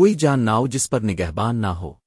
کوئی جان نہ ہو جس پر نگہبان نہ ہو۔